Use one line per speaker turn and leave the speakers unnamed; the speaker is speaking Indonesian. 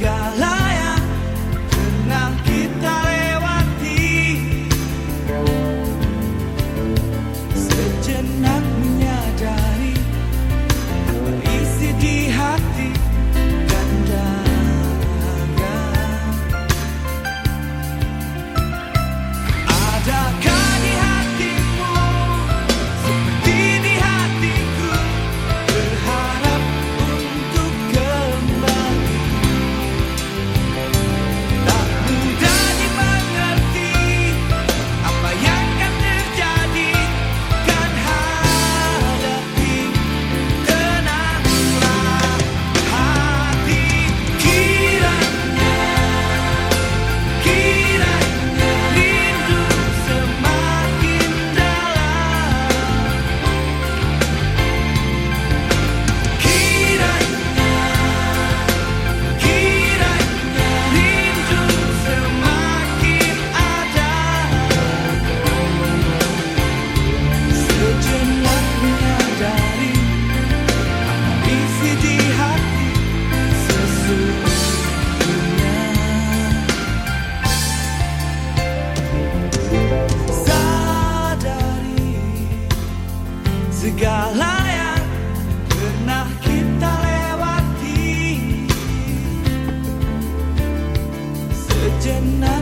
regala segala yang pernah kita lewati. Sejenak